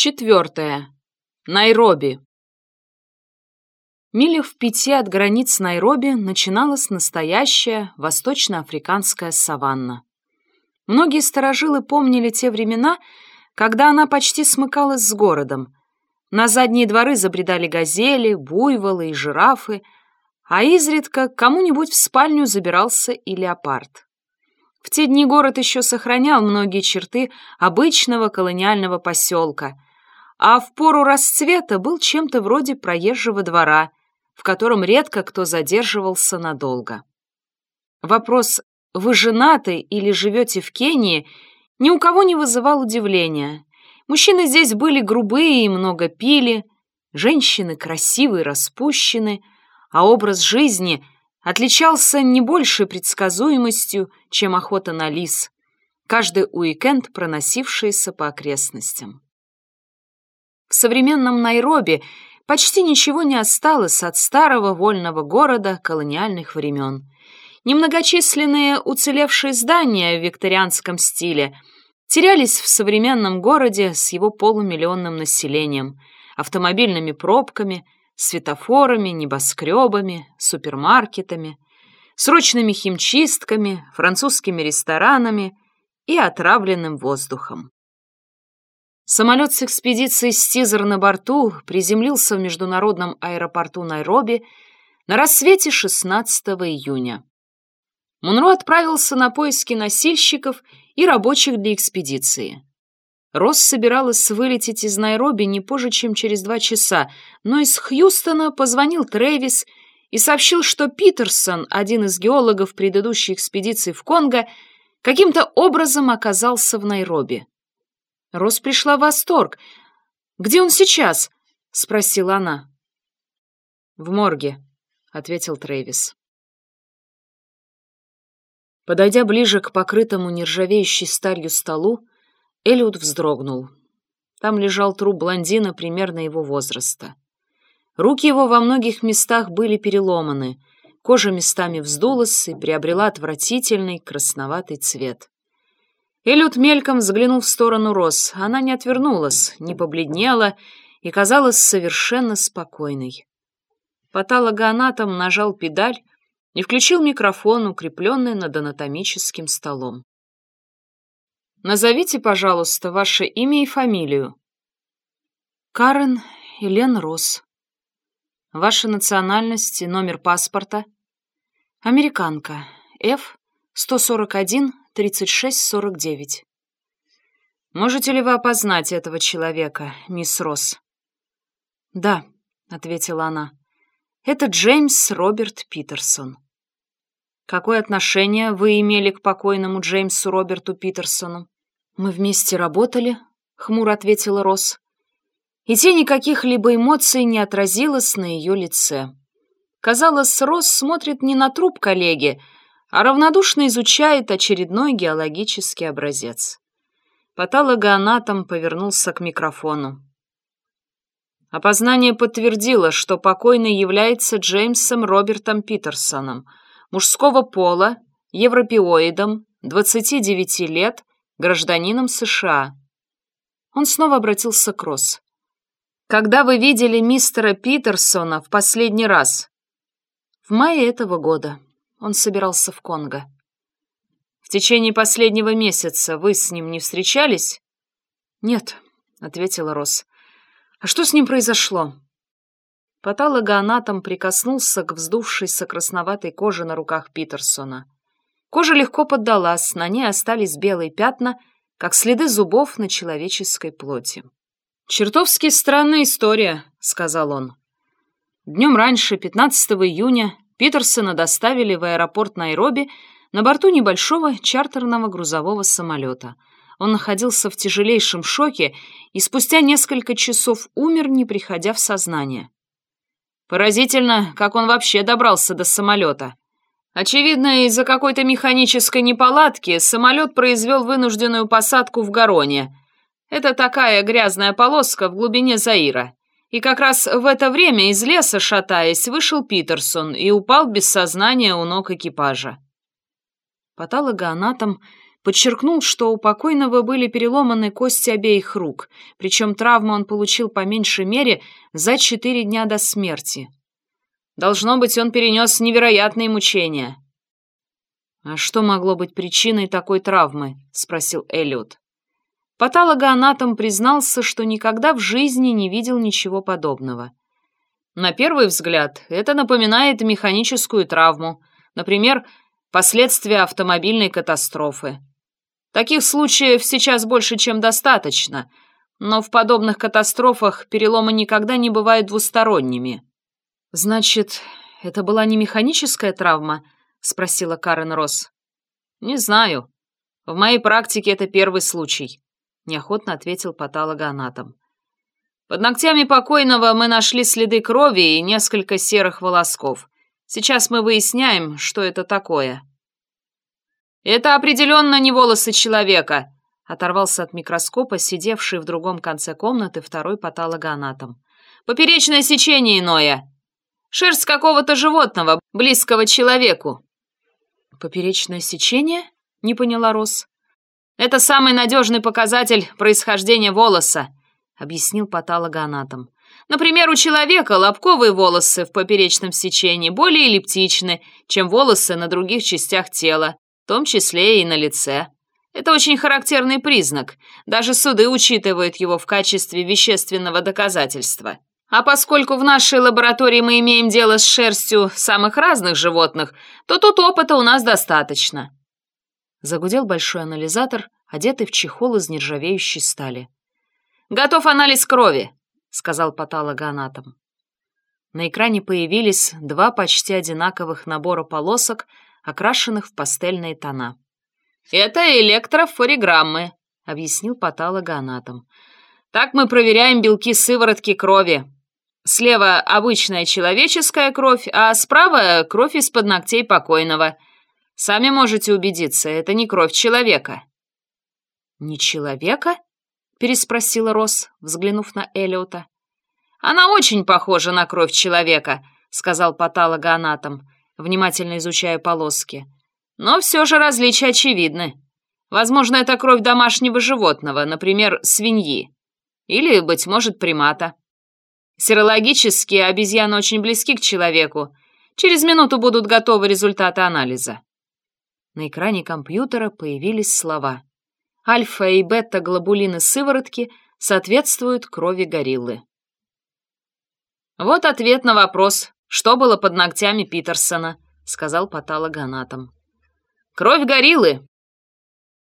Четвертое. Найроби. Милях в пяти от границ Найроби начиналась настоящая восточноафриканская саванна. Многие старожилы помнили те времена, когда она почти смыкалась с городом. На задние дворы забредали газели, буйволы и жирафы, а изредка кому-нибудь в спальню забирался и леопард. В те дни город еще сохранял многие черты обычного колониального поселка — а в пору расцвета был чем-то вроде проезжего двора, в котором редко кто задерживался надолго. Вопрос «Вы женаты или живете в Кении?» ни у кого не вызывал удивления. Мужчины здесь были грубые и много пили, женщины красивые, распущены, а образ жизни отличался не большей предсказуемостью, чем охота на лис, каждый уикенд проносившийся по окрестностям. В современном Найроби почти ничего не осталось от старого вольного города колониальных времен. Немногочисленные уцелевшие здания в викторианском стиле терялись в современном городе с его полумиллионным населением, автомобильными пробками, светофорами, небоскребами, супермаркетами, срочными химчистками, французскими ресторанами и отравленным воздухом. Самолет с экспедицией «Стизер» на борту приземлился в международном аэропорту Найроби на рассвете 16 июня. Мунро отправился на поиски носильщиков и рабочих для экспедиции. Росс собиралась вылететь из Найроби не позже, чем через два часа, но из Хьюстона позвонил Трэвис и сообщил, что Питерсон, один из геологов предыдущей экспедиции в Конго, каким-то образом оказался в Найроби. Рос пришла в восторг. «Где он сейчас?» — спросила она. «В морге», — ответил Трэвис. Подойдя ближе к покрытому нержавеющей сталью столу, Элliot вздрогнул. Там лежал труп блондина примерно его возраста. Руки его во многих местах были переломаны, кожа местами вздулась и приобрела отвратительный красноватый цвет. Эллиот мельком взглянул в сторону Рос. Она не отвернулась, не побледнела и казалась совершенно спокойной. Патологоанатом нажал педаль и включил микрофон, укрепленный над анатомическим столом. «Назовите, пожалуйста, ваше имя и фамилию». «Карен Елен Росс». «Ваша национальность и номер паспорта?» «Американка. F-141 3649. «Можете ли вы опознать этого человека, мисс Росс?» «Да», — ответила она. «Это Джеймс Роберт Питерсон». «Какое отношение вы имели к покойному Джеймсу Роберту Питерсону?» «Мы вместе работали», — хмуро ответила Росс. И тени каких-либо эмоций не отразилось на ее лице. Казалось, Росс смотрит не на труп коллеги, а равнодушно изучает очередной геологический образец. Патологоанатом повернулся к микрофону. Опознание подтвердило, что покойный является Джеймсом Робертом Питерсоном, мужского пола, европеоидом, 29 лет, гражданином США. Он снова обратился к Росс. «Когда вы видели мистера Питерсона в последний раз?» «В мае этого года», он собирался в Конго. «В течение последнего месяца вы с ним не встречались?» «Нет», — ответила Росс. «А что с ним произошло?» Патологоанатом прикоснулся к вздувшейся красноватой коже на руках Питерсона. Кожа легко поддалась, на ней остались белые пятна, как следы зубов на человеческой плоти. «Чертовски странная история», — сказал он. Днем раньше, 15 июня, Питерсона доставили в аэропорт Найроби на борту небольшого чартерного грузового самолета. Он находился в тяжелейшем шоке и спустя несколько часов умер, не приходя в сознание. Поразительно, как он вообще добрался до самолета. Очевидно, из-за какой-то механической неполадки самолет произвел вынужденную посадку в Гароне. Это такая грязная полоска в глубине Заира. И как раз в это время из леса, шатаясь, вышел Питерсон и упал без сознания у ног экипажа. Патологоанатом подчеркнул, что у покойного были переломаны кости обеих рук, причем травму он получил по меньшей мере за четыре дня до смерти. Должно быть, он перенес невероятные мучения. «А что могло быть причиной такой травмы?» — спросил Эллиот. Патологоанатом признался, что никогда в жизни не видел ничего подобного. На первый взгляд, это напоминает механическую травму, например, последствия автомобильной катастрофы. Таких случаев сейчас больше, чем достаточно, но в подобных катастрофах переломы никогда не бывают двусторонними. «Значит, это была не механическая травма?» — спросила Карен Росс. «Не знаю. В моей практике это первый случай», — неохотно ответил патологоанатом. Под ногтями покойного мы нашли следы крови и несколько серых волосков. Сейчас мы выясняем, что это такое. Это определенно не волосы человека, оторвался от микроскопа сидевший в другом конце комнаты второй патологоанатом. Поперечное сечение иное. Шерсть какого-то животного, близкого человеку. Поперечное сечение? Не поняла Рос. Это самый надежный показатель происхождения волоса, объяснил патологоанатом. Например, у человека лобковые волосы в поперечном сечении более эллиптичны, чем волосы на других частях тела, в том числе и на лице. Это очень характерный признак. Даже суды учитывают его в качестве вещественного доказательства. А поскольку в нашей лаборатории мы имеем дело с шерстью самых разных животных, то тут опыта у нас достаточно. Загудел большой анализатор, одетый в чехол из нержавеющей стали. «Готов анализ крови», — сказал патологоанатом. На экране появились два почти одинаковых набора полосок, окрашенных в пастельные тона. «Это электрофориграммы», — объяснил патологоанатом. «Так мы проверяем белки сыворотки крови. Слева обычная человеческая кровь, а справа кровь из-под ногтей покойного. Сами можете убедиться, это не кровь человека». «Не человека?» переспросила Росс, взглянув на Элиота. «Она очень похожа на кровь человека», — сказал патологоанатом, внимательно изучая полоски. «Но все же различия очевидны. Возможно, это кровь домашнего животного, например, свиньи. Или, быть может, примата. Серологически обезьяны очень близки к человеку. Через минуту будут готовы результаты анализа». На экране компьютера появились слова — альфа и бета-глобулины сыворотки соответствуют крови гориллы. «Вот ответ на вопрос, что было под ногтями Питерсона», — сказал патологоанатом. «Кровь гориллы